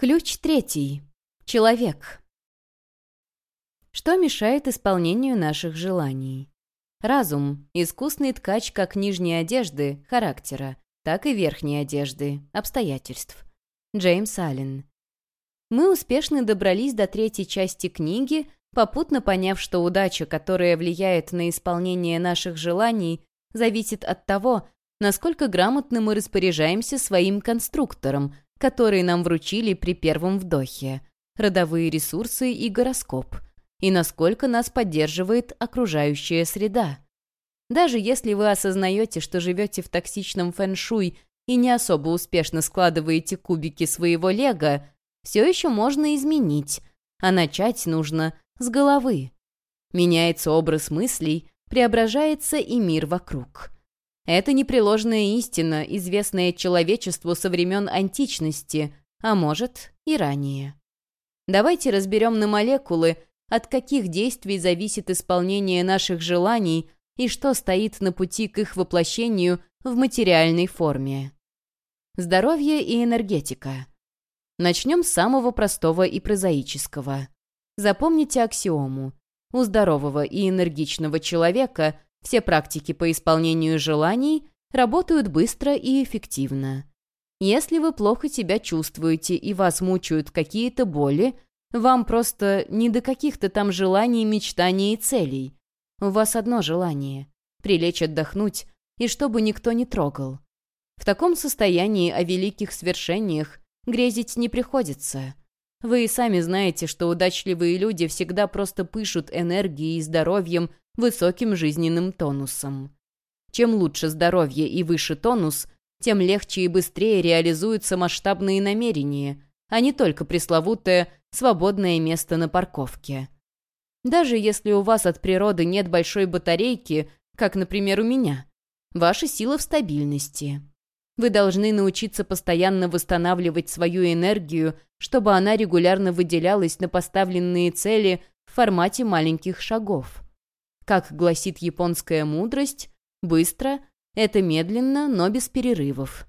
Ключ третий. Человек. Что мешает исполнению наших желаний? Разум – искусный ткач как нижней одежды, характера, так и верхней одежды, обстоятельств. Джеймс Аллен. Мы успешно добрались до третьей части книги, попутно поняв, что удача, которая влияет на исполнение наших желаний, зависит от того, насколько грамотно мы распоряжаемся своим конструктором – которые нам вручили при первом вдохе, родовые ресурсы и гороскоп, и насколько нас поддерживает окружающая среда. Даже если вы осознаете, что живете в токсичном фэн-шуй и не особо успешно складываете кубики своего лего, все еще можно изменить, а начать нужно с головы. Меняется образ мыслей, преображается и мир вокруг. Это непреложная истина, известная человечеству со времен античности, а может и ранее. Давайте разберем на молекулы, от каких действий зависит исполнение наших желаний и что стоит на пути к их воплощению в материальной форме. Здоровье и энергетика. Начнем с самого простого и прозаического. Запомните аксиому. У здорового и энергичного человека – все практики по исполнению желаний работают быстро и эффективно. Если вы плохо себя чувствуете и вас мучают какие-то боли, вам просто не до каких-то там желаний, мечтаний и целей. У вас одно желание — прилечь отдохнуть, и чтобы никто не трогал. В таком состоянии о великих свершениях грезить не приходится. Вы и сами знаете, что удачливые люди всегда просто пышут энергией и здоровьем высоким жизненным тонусом. Чем лучше здоровье и выше тонус, тем легче и быстрее реализуются масштабные намерения, а не только пресловутое «свободное место на парковке». Даже если у вас от природы нет большой батарейки, как, например, у меня, ваша сила в стабильности. Вы должны научиться постоянно восстанавливать свою энергию, чтобы она регулярно выделялась на поставленные цели в формате маленьких шагов. Как гласит японская мудрость, быстро — это медленно, но без перерывов.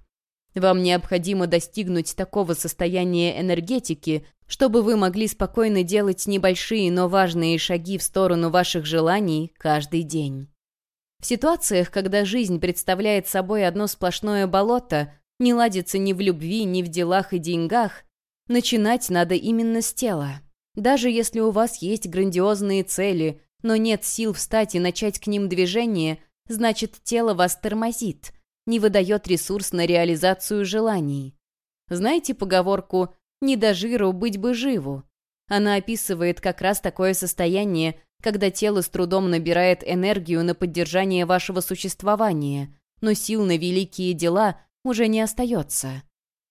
Вам необходимо достигнуть такого состояния энергетики, чтобы вы могли спокойно делать небольшие, но важные шаги в сторону ваших желаний каждый день. В ситуациях, когда жизнь представляет собой одно сплошное болото, не ладится ни в любви, ни в делах и деньгах, начинать надо именно с тела. Даже если у вас есть грандиозные цели, но нет сил встать и начать к ним движение, значит, тело вас тормозит, не выдает ресурс на реализацию желаний. Знаете поговорку «не до жиру, быть бы живу»? Она описывает как раз такое состояние, когда тело с трудом набирает энергию на поддержание вашего существования, но сил на великие дела уже не остается.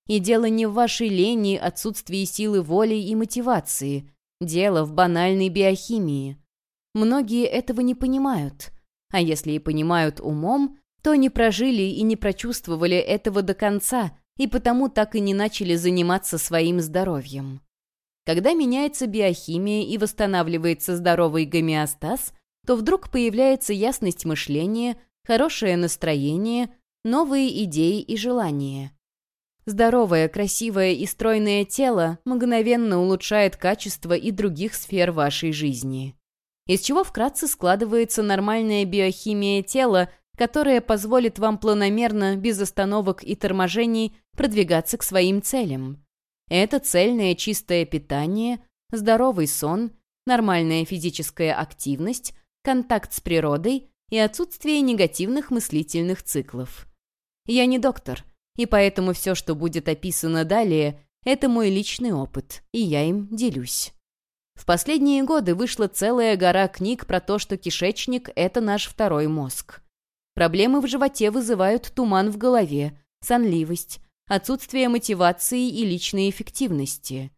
И дело не в вашей лени, отсутствии силы воли и мотивации. Дело в банальной биохимии. Многие этого не понимают. А если и понимают умом, то не прожили и не прочувствовали этого до конца, и потому так и не начали заниматься своим здоровьем. Когда меняется биохимия и восстанавливается здоровый гомеостаз, то вдруг появляется ясность мышления, хорошее настроение, новые идеи и желания. Здоровое, красивое и стройное тело мгновенно улучшает качество и других сфер вашей жизни из чего вкратце складывается нормальная биохимия тела, которая позволит вам планомерно, без остановок и торможений, продвигаться к своим целям. Это цельное чистое питание, здоровый сон, нормальная физическая активность, контакт с природой и отсутствие негативных мыслительных циклов. Я не доктор, и поэтому все, что будет описано далее, это мой личный опыт, и я им делюсь. В последние годы вышла целая гора книг про то, что кишечник – это наш второй мозг. Проблемы в животе вызывают туман в голове, сонливость, отсутствие мотивации и личной эффективности.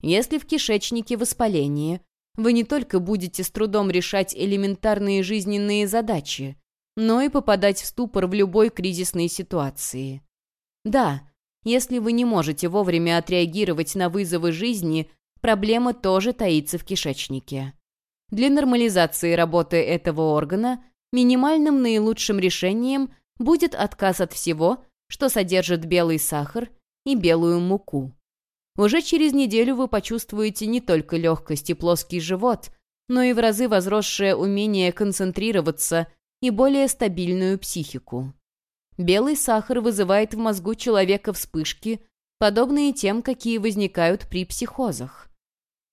Если в кишечнике воспаление, вы не только будете с трудом решать элементарные жизненные задачи, но и попадать в ступор в любой кризисной ситуации. Да, если вы не можете вовремя отреагировать на вызовы жизни – проблема тоже таится в кишечнике. Для нормализации работы этого органа минимальным наилучшим решением будет отказ от всего, что содержит белый сахар и белую муку. Уже через неделю вы почувствуете не только легкость и плоский живот, но и в разы возросшее умение концентрироваться и более стабильную психику. Белый сахар вызывает в мозгу человека вспышки, подобные тем, какие возникают при психозах.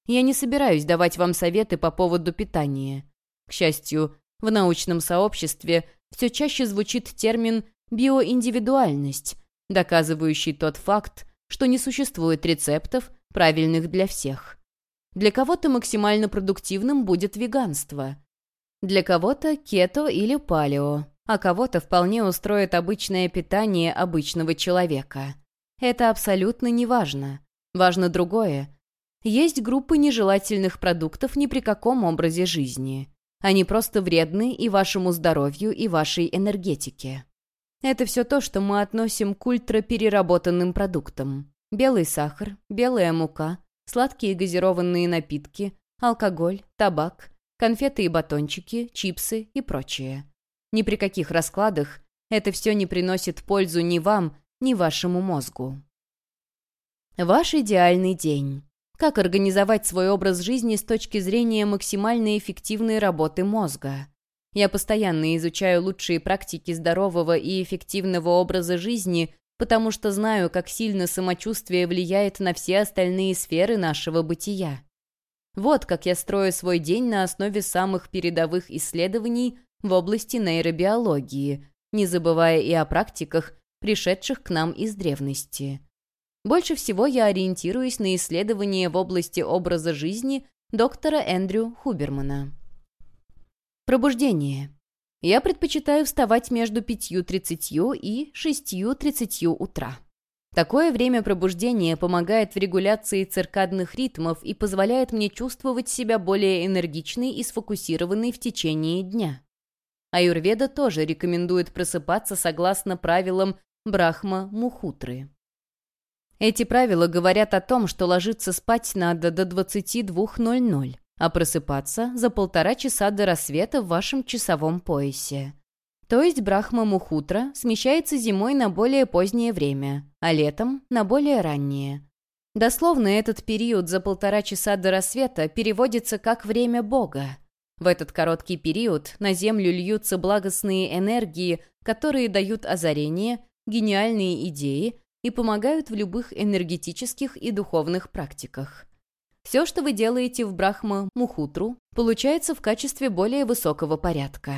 Я не собираюсь давать вам советы по поводу питания. К счастью, в научном сообществе все чаще звучит термин «биоиндивидуальность», доказывающий тот факт, что не существует рецептов, правильных для всех. Для кого-то максимально продуктивным будет веганство. Для кого-то кето или палео, а кого-то вполне устроит обычное питание обычного человека. Это абсолютно не важно. Важно другое. Есть группы нежелательных продуктов ни при каком образе жизни. Они просто вредны и вашему здоровью, и вашей энергетике. Это все то, что мы относим к ультрапереработанным продуктам. Белый сахар, белая мука, сладкие газированные напитки, алкоголь, табак, конфеты и батончики, чипсы и прочее. Ни при каких раскладах это все не приносит пользу ни вам, ни вашему мозгу. Ваш идеальный день. Как организовать свой образ жизни с точки зрения максимально эффективной работы мозга? Я постоянно изучаю лучшие практики здорового и эффективного образа жизни, потому что знаю, как сильно самочувствие влияет на все остальные сферы нашего бытия. Вот как я строю свой день на основе самых передовых исследований в области нейробиологии, не забывая и о практиках, пришедших к нам из древности. Больше всего я ориентируюсь на исследования в области образа жизни доктора Эндрю Хубермана. Пробуждение. Я предпочитаю вставать между 5.30 и 6.30 утра. Такое время пробуждения помогает в регуляции циркадных ритмов и позволяет мне чувствовать себя более энергичной и сфокусированной в течение дня. Аюрведа тоже рекомендует просыпаться согласно правилам Брахма-Мухутры. Эти правила говорят о том, что ложиться спать надо до 22.00 а просыпаться за полтора часа до рассвета в вашем часовом поясе. То есть Брахма-Мухутра смещается зимой на более позднее время, а летом — на более раннее. Дословно этот период за полтора часа до рассвета переводится как «время Бога». В этот короткий период на Землю льются благостные энергии, которые дают озарение, гениальные идеи и помогают в любых энергетических и духовных практиках. Все, что вы делаете в Брахма-Мухутру, получается в качестве более высокого порядка.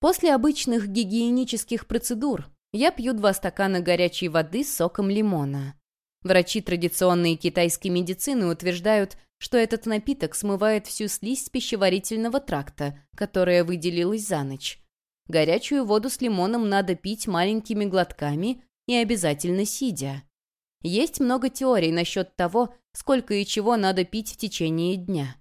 После обычных гигиенических процедур я пью два стакана горячей воды с соком лимона. Врачи традиционной китайской медицины утверждают, что этот напиток смывает всю слизь пищеварительного тракта, которая выделилась за ночь. Горячую воду с лимоном надо пить маленькими глотками и обязательно сидя. Есть много теорий насчет того, сколько и чего надо пить в течение дня.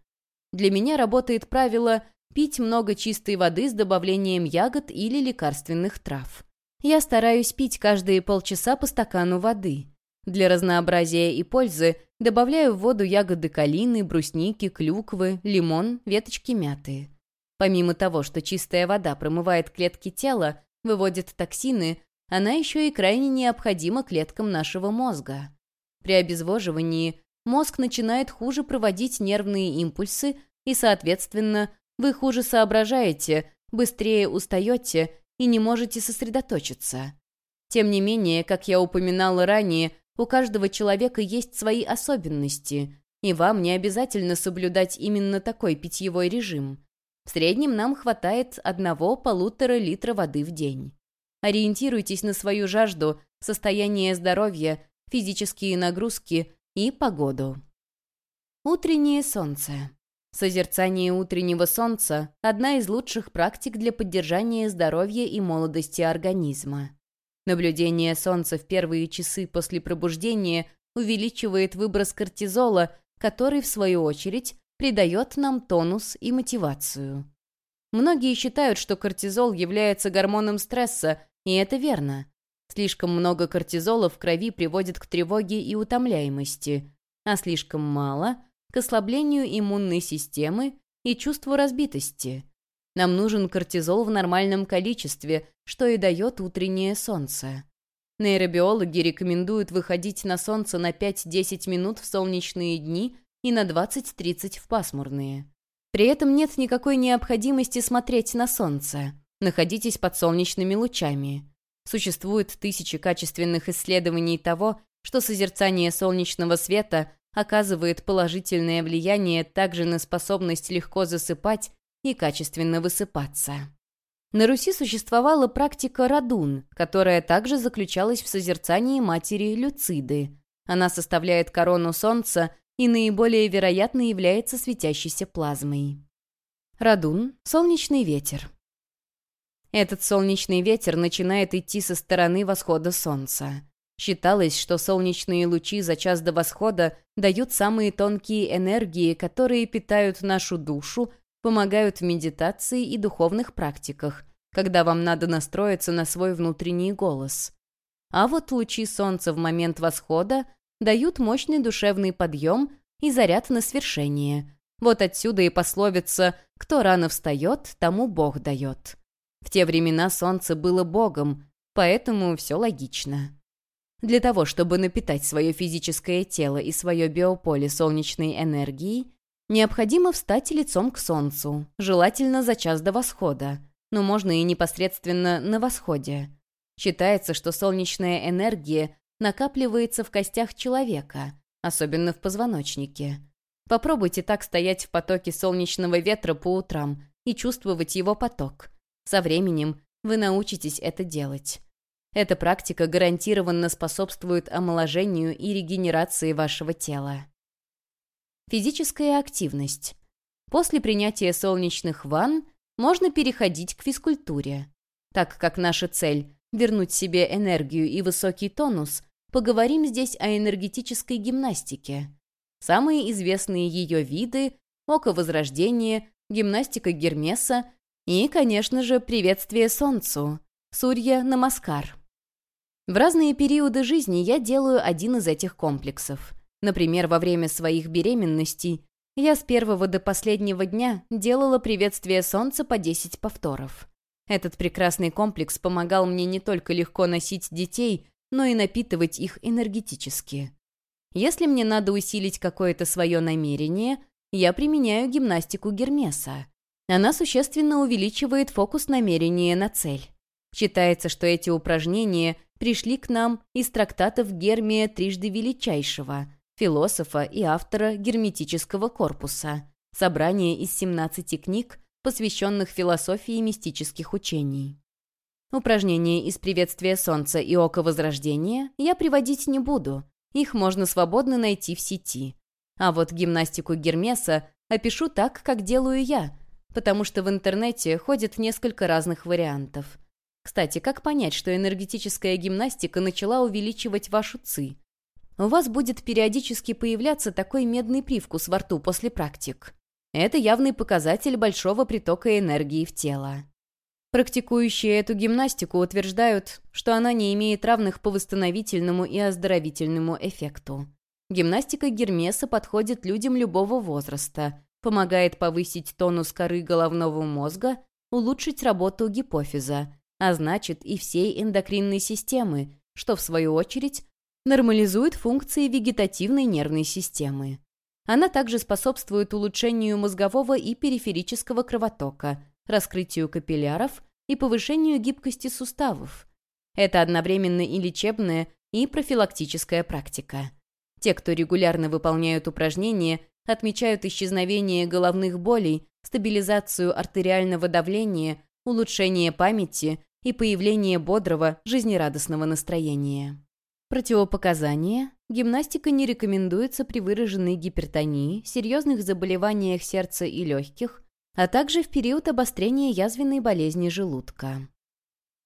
Для меня работает правило пить много чистой воды с добавлением ягод или лекарственных трав. Я стараюсь пить каждые полчаса по стакану воды. Для разнообразия и пользы добавляю в воду ягоды калины, брусники, клюквы, лимон, веточки мяты. Помимо того, что чистая вода промывает клетки тела, выводит токсины, она еще и крайне необходима клеткам нашего мозга. При обезвоживании мозг начинает хуже проводить нервные импульсы, и, соответственно, вы хуже соображаете, быстрее устаете и не можете сосредоточиться. Тем не менее, как я упоминала ранее, у каждого человека есть свои особенности, и вам не обязательно соблюдать именно такой питьевой режим. В среднем нам хватает одного-полутора литра воды в день. Ориентируйтесь на свою жажду, состояние здоровья, физические нагрузки и погоду. Утреннее солнце. Созерцание утреннего солнца – одна из лучших практик для поддержания здоровья и молодости организма. Наблюдение солнца в первые часы после пробуждения увеличивает выброс кортизола, который, в свою очередь, придает нам тонус и мотивацию. Многие считают, что кортизол является гормоном стресса, и это верно. Слишком много кортизола в крови приводит к тревоге и утомляемости, а слишком мало – к ослаблению иммунной системы и чувству разбитости. Нам нужен кортизол в нормальном количестве, что и дает утреннее солнце. Нейробиологи рекомендуют выходить на солнце на 5-10 минут в солнечные дни и на 20-30 в пасмурные. При этом нет никакой необходимости смотреть на солнце. Находитесь под солнечными лучами. Существует тысячи качественных исследований того, что созерцание солнечного света оказывает положительное влияние также на способность легко засыпать и качественно высыпаться. На Руси существовала практика радун, которая также заключалась в созерцании матери Люциды. Она составляет корону солнца и наиболее вероятно является светящейся плазмой. Радун — солнечный ветер. Этот солнечный ветер начинает идти со стороны восхода солнца. Считалось, что солнечные лучи за час до восхода дают самые тонкие энергии, которые питают нашу душу, помогают в медитации и духовных практиках, когда вам надо настроиться на свой внутренний голос. А вот лучи солнца в момент восхода дают мощный душевный подъем и заряд на свершение. Вот отсюда и пословица «Кто рано встает, тому Бог дает». В те времена солнце было Богом, поэтому все логично. Для того, чтобы напитать свое физическое тело и свое биополе солнечной энергией, необходимо встать лицом к Солнцу, желательно за час до восхода, но можно и непосредственно на восходе. Считается, что солнечная энергия накапливается в костях человека, особенно в позвоночнике. Попробуйте так стоять в потоке солнечного ветра по утрам и чувствовать его поток. Со временем вы научитесь это делать. Эта практика гарантированно способствует омоложению и регенерации вашего тела. Физическая активность. После принятия солнечных ванн можно переходить к физкультуре. Так как наша цель – вернуть себе энергию и высокий тонус, поговорим здесь о энергетической гимнастике. Самые известные ее виды – око возрождения, гимнастика Гермеса и, конечно же, приветствие Солнцу – Сурья Намаскар. В разные периоды жизни я делаю один из этих комплексов. Например, во время своих беременностей я с первого до последнего дня делала приветствие солнца по 10 повторов. Этот прекрасный комплекс помогал мне не только легко носить детей, но и напитывать их энергетически. Если мне надо усилить какое-то свое намерение, я применяю гимнастику Гермеса. Она существенно увеличивает фокус намерения на цель. Считается, что эти упражнения пришли к нам из трактатов Гермия Трижды Величайшего, философа и автора герметического корпуса, собрания из 17 книг, посвященных философии мистических учений. Упражнения из приветствия Солнца и Ока Возрождения я приводить не буду, их можно свободно найти в сети. А вот гимнастику Гермеса опишу так, как делаю я, потому что в интернете ходит несколько разных вариантов. Кстати, как понять, что энергетическая гимнастика начала увеличивать вашу ЦИ? У вас будет периодически появляться такой медный привкус во рту после практик. Это явный показатель большого притока энергии в тело. Практикующие эту гимнастику утверждают, что она не имеет равных по восстановительному и оздоровительному эффекту. Гимнастика Гермеса подходит людям любого возраста, помогает повысить тонус коры головного мозга, улучшить работу гипофиза, а значит и всей эндокринной системы, что, в свою очередь, нормализует функции вегетативной нервной системы. Она также способствует улучшению мозгового и периферического кровотока, раскрытию капилляров и повышению гибкости суставов. Это одновременно и лечебная, и профилактическая практика. Те, кто регулярно выполняют упражнения, отмечают исчезновение головных болей, стабилизацию артериального давления, улучшение памяти и появление бодрого, жизнерадостного настроения. Противопоказания. Гимнастика не рекомендуется при выраженной гипертонии, серьезных заболеваниях сердца и легких, а также в период обострения язвенной болезни желудка.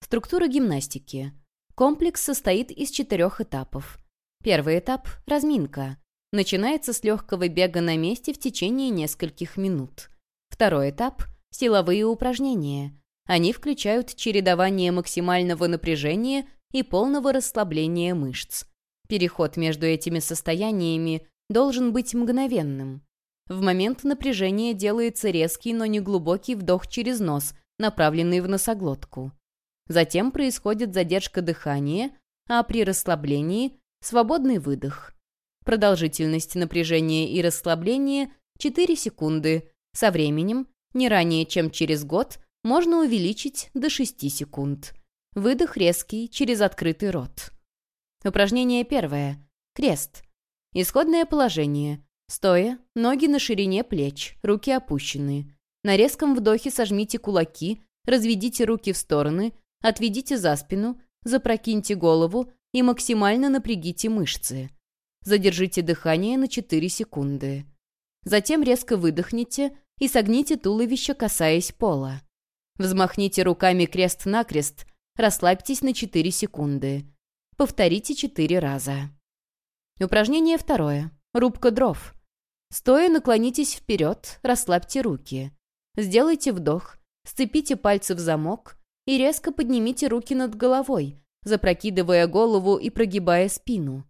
Структура гимнастики. Комплекс состоит из четырех этапов. Первый этап – разминка. Начинается с легкого бега на месте в течение нескольких минут. Второй этап – силовые упражнения. Они включают чередование максимального напряжения и полного расслабления мышц. Переход между этими состояниями должен быть мгновенным. В момент напряжения делается резкий, но не глубокий вдох через нос, направленный в носоглотку. Затем происходит задержка дыхания, а при расслаблении – свободный выдох. Продолжительность напряжения и расслабления – 4 секунды. Со временем, не ранее, чем через год, можно увеличить до 6 секунд. Выдох резкий через открытый рот. Упражнение первое. Крест. Исходное положение. Стоя, ноги на ширине плеч, руки опущены. На резком вдохе сожмите кулаки, разведите руки в стороны, отведите за спину, запрокиньте голову и максимально напрягите мышцы. Задержите дыхание на 4 секунды. Затем резко выдохните и согните туловище, касаясь пола. Взмахните руками крест-накрест, расслабьтесь на 4 секунды. Повторите 4 раза. Упражнение второе. Рубка дров. Стоя наклонитесь вперед, расслабьте руки. Сделайте вдох, сцепите пальцы в замок и резко поднимите руки над головой, запрокидывая голову и прогибая спину.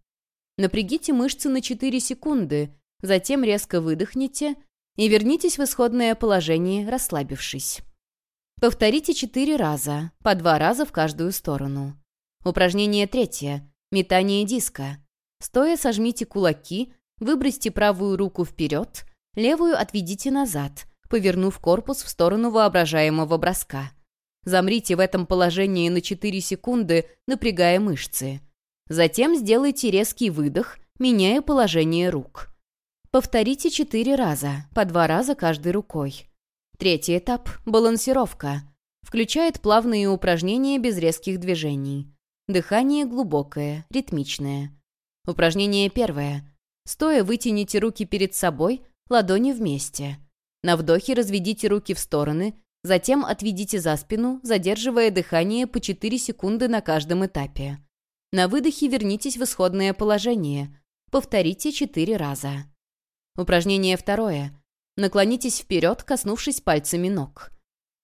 Напрягите мышцы на 4 секунды, затем резко выдохните и вернитесь в исходное положение, расслабившись. Повторите 4 раза, по 2 раза в каждую сторону. Упражнение третье. Метание диска. Стоя сожмите кулаки, выбросьте правую руку вперед, левую отведите назад, повернув корпус в сторону воображаемого броска. Замрите в этом положении на 4 секунды, напрягая мышцы. Затем сделайте резкий выдох, меняя положение рук. Повторите 4 раза, по 2 раза каждой рукой. Третий этап – балансировка. Включает плавные упражнения без резких движений. Дыхание глубокое, ритмичное. Упражнение первое. Стоя вытяните руки перед собой, ладони вместе. На вдохе разведите руки в стороны, затем отведите за спину, задерживая дыхание по 4 секунды на каждом этапе. На выдохе вернитесь в исходное положение. Повторите 4 раза. Упражнение второе. Наклонитесь вперед, коснувшись пальцами ног.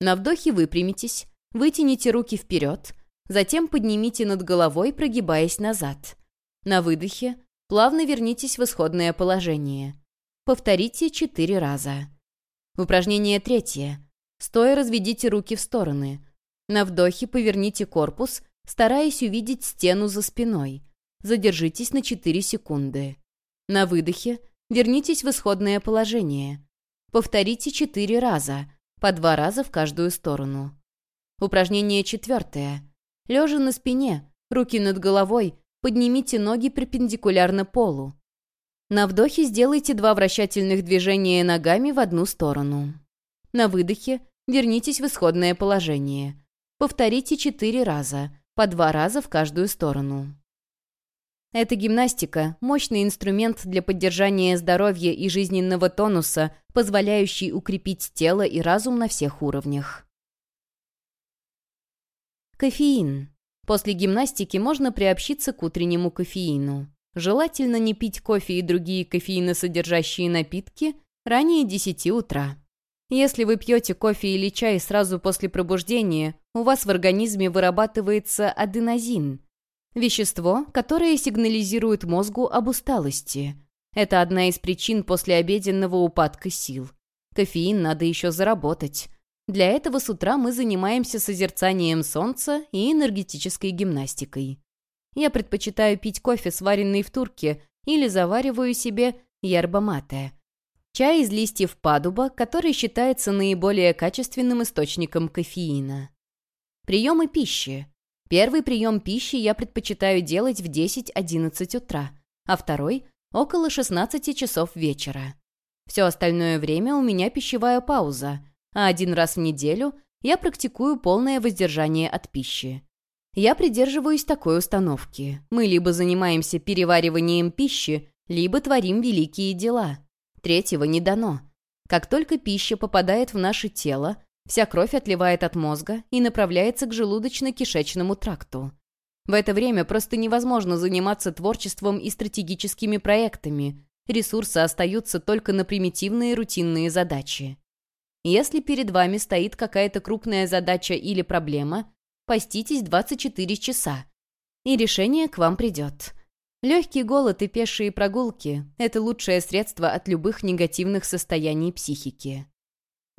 На вдохе выпрямитесь, вытяните руки вперед, Затем поднимите над головой, прогибаясь назад. На выдохе плавно вернитесь в исходное положение. Повторите четыре раза. Упражнение третье. Стоя разведите руки в стороны. На вдохе поверните корпус, стараясь увидеть стену за спиной. Задержитесь на 4 секунды. На выдохе вернитесь в исходное положение. Повторите 4 раза, по 2 раза в каждую сторону. Упражнение четвертое. Лежа на спине, руки над головой, поднимите ноги перпендикулярно полу. На вдохе сделайте два вращательных движения ногами в одну сторону. На выдохе вернитесь в исходное положение. Повторите четыре раза, по два раза в каждую сторону. Эта гимнастика – мощный инструмент для поддержания здоровья и жизненного тонуса, позволяющий укрепить тело и разум на всех уровнях. Кофеин. После гимнастики можно приобщиться к утреннему кофеину. Желательно не пить кофе и другие кофеиносодержащие напитки ранее 10 утра. Если вы пьете кофе или чай сразу после пробуждения, у вас в организме вырабатывается аденозин – вещество, которое сигнализирует мозгу об усталости. Это одна из причин послеобеденного упадка сил. Кофеин надо еще заработать. Для этого с утра мы занимаемся созерцанием солнца и энергетической гимнастикой. Я предпочитаю пить кофе, сваренный в турке, или завариваю себе ярба-мате. Чай из листьев падуба, который считается наиболее качественным источником кофеина. Приемы пищи. Первый прием пищи я предпочитаю делать в 10-11 утра, а второй – около 16 часов вечера. Все остальное время у меня пищевая пауза – а один раз в неделю я практикую полное воздержание от пищи. Я придерживаюсь такой установки. Мы либо занимаемся перевариванием пищи, либо творим великие дела. Третьего не дано. Как только пища попадает в наше тело, вся кровь отливает от мозга и направляется к желудочно-кишечному тракту. В это время просто невозможно заниматься творчеством и стратегическими проектами. Ресурсы остаются только на примитивные рутинные задачи. Если перед вами стоит какая-то крупная задача или проблема, поститесь 24 часа, и решение к вам придет. Легкий голод и пешие прогулки – это лучшее средство от любых негативных состояний психики.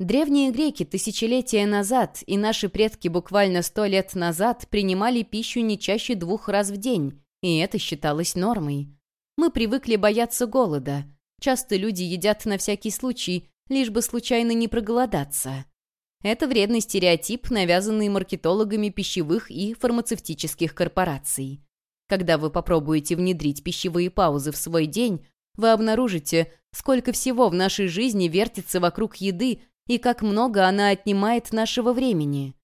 Древние греки тысячелетия назад и наши предки буквально сто лет назад принимали пищу не чаще двух раз в день, и это считалось нормой. Мы привыкли бояться голода. Часто люди едят на всякий случай, лишь бы случайно не проголодаться. Это вредный стереотип, навязанный маркетологами пищевых и фармацевтических корпораций. Когда вы попробуете внедрить пищевые паузы в свой день, вы обнаружите, сколько всего в нашей жизни вертится вокруг еды и как много она отнимает нашего времени.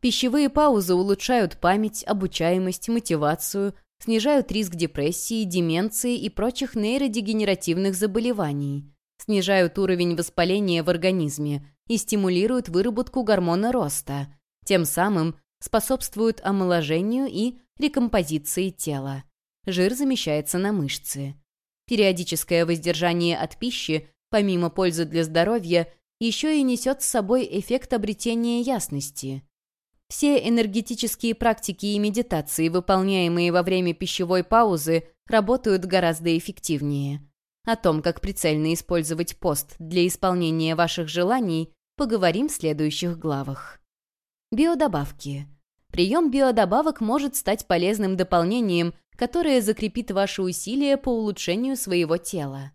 Пищевые паузы улучшают память, обучаемость, мотивацию, снижают риск депрессии, деменции и прочих нейродегенеративных заболеваний, снижают уровень воспаления в организме и стимулируют выработку гормона роста, тем самым способствуют омоложению и рекомпозиции тела. Жир замещается на мышцы. Периодическое воздержание от пищи, помимо пользы для здоровья, еще и несет с собой эффект обретения ясности. Все энергетические практики и медитации, выполняемые во время пищевой паузы, работают гораздо эффективнее. О том, как прицельно использовать пост для исполнения ваших желаний, поговорим в следующих главах. Биодобавки. Прием биодобавок может стать полезным дополнением, которое закрепит ваши усилия по улучшению своего тела.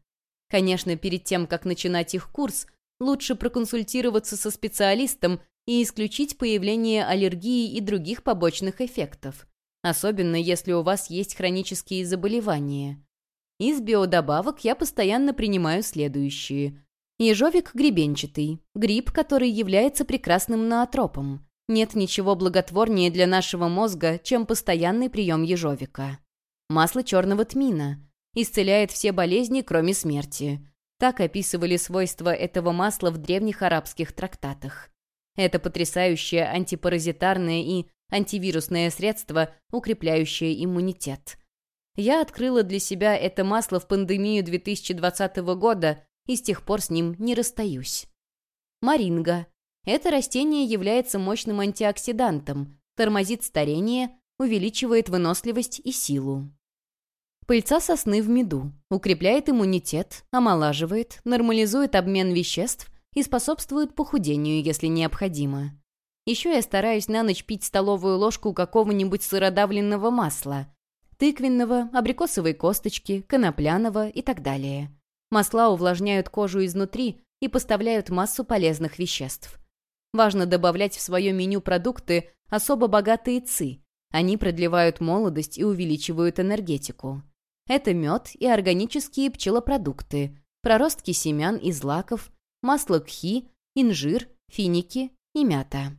Конечно, перед тем, как начинать их курс, лучше проконсультироваться со специалистом и исключить появление аллергии и других побочных эффектов, особенно если у вас есть хронические заболевания. Из биодобавок я постоянно принимаю следующие. Ежовик гребенчатый, гриб, который является прекрасным ноотропом. Нет ничего благотворнее для нашего мозга, чем постоянный прием ежовика. Масло черного тмина. Исцеляет все болезни, кроме смерти. Так описывали свойства этого масла в древних арабских трактатах. Это потрясающее антипаразитарное и антивирусное средство, укрепляющее иммунитет. Я открыла для себя это масло в пандемию 2020 года и с тех пор с ним не расстаюсь. Маринга. Это растение является мощным антиоксидантом, тормозит старение, увеличивает выносливость и силу. Пыльца сосны в меду. Укрепляет иммунитет, омолаживает, нормализует обмен веществ и способствует похудению, если необходимо. Еще я стараюсь на ночь пить столовую ложку какого-нибудь сыродавленного масла. Тыквенного, абрикосовой косточки, конопляного и так далее. Масла увлажняют кожу изнутри и поставляют массу полезных веществ. Важно добавлять в свое меню продукты, особо богатые ЦИ. Они продлевают молодость и увеличивают энергетику. Это мед и органические пчелопродукты, проростки семян и злаков, масло кхи, инжир, финики и мята.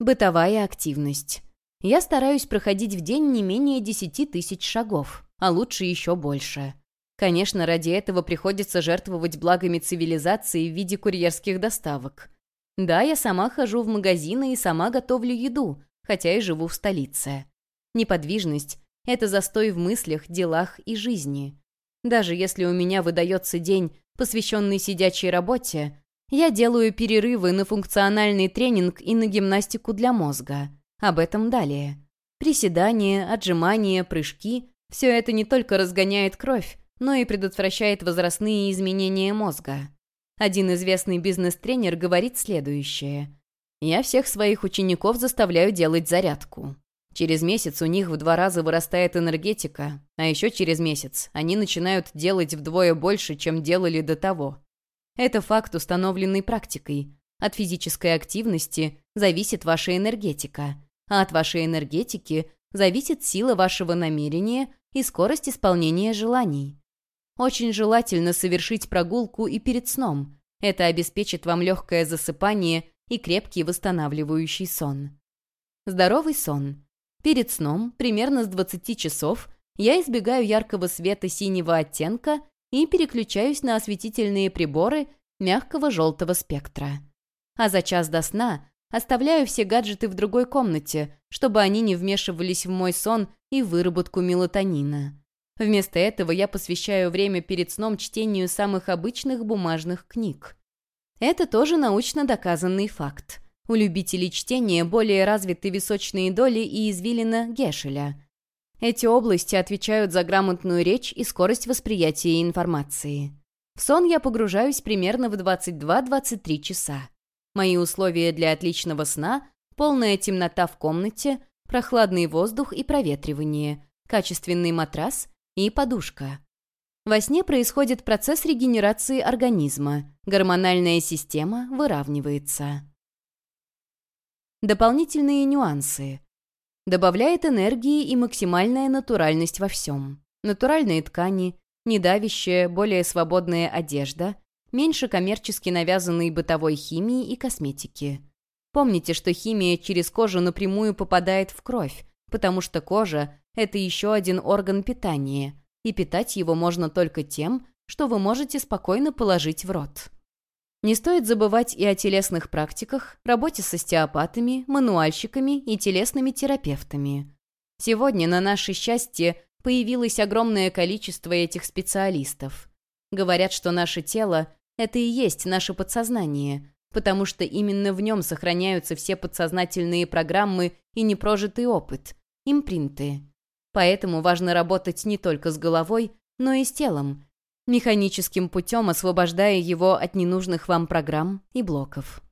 Бытовая активность. Я стараюсь проходить в день не менее 10 тысяч шагов, а лучше еще больше. Конечно, ради этого приходится жертвовать благами цивилизации в виде курьерских доставок. Да, я сама хожу в магазины и сама готовлю еду, хотя и живу в столице. Неподвижность это застой в мыслях, делах и жизни. Даже если у меня выдается день, посвященный сидячей работе, я делаю перерывы на функциональный тренинг и на гимнастику для мозга. Об этом далее. Приседания, отжимания, прыжки – все это не только разгоняет кровь, но и предотвращает возрастные изменения мозга. Один известный бизнес-тренер говорит следующее. «Я всех своих учеников заставляю делать зарядку. Через месяц у них в два раза вырастает энергетика, а еще через месяц они начинают делать вдвое больше, чем делали до того. Это факт, установленный практикой. От физической активности зависит ваша энергетика, а от вашей энергетики зависит сила вашего намерения и скорость исполнения желаний. Очень желательно совершить прогулку и перед сном. Это обеспечит вам легкое засыпание и крепкий восстанавливающий сон. Здоровый сон Перед сном, примерно с 20 часов, я избегаю яркого света синего оттенка и переключаюсь на осветительные приборы мягкого желтого спектра. А за час до сна оставляю все гаджеты в другой комнате, чтобы они не вмешивались в мой сон и выработку мелатонина. Вместо этого я посвящаю время перед сном чтению самых обычных бумажных книг. Это тоже научно доказанный факт. У любителей чтения более развиты височные доли и извилина Гешеля. Эти области отвечают за грамотную речь и скорость восприятия информации. В сон я погружаюсь примерно в 22-23 часа. Мои условия для отличного сна – полная темнота в комнате, прохладный воздух и проветривание, качественный матрас и подушка. Во сне происходит процесс регенерации организма, гормональная система выравнивается. Дополнительные нюансы. Добавляет энергии и максимальная натуральность во всем. Натуральные ткани, недавящая, более свободная одежда, меньше коммерчески навязанной бытовой химии и косметики. Помните, что химия через кожу напрямую попадает в кровь, потому что кожа – это еще один орган питания, и питать его можно только тем, что вы можете спокойно положить в рот. Не стоит забывать и о телесных практиках, работе с остеопатами, мануальщиками и телесными терапевтами. Сегодня, на наше счастье, появилось огромное количество этих специалистов. Говорят, что наше тело – это и есть наше подсознание, потому что именно в нем сохраняются все подсознательные программы и непрожитый опыт, импринты. Поэтому важно работать не только с головой, но и с телом, механическим путем освобождая его от ненужных вам программ и блоков.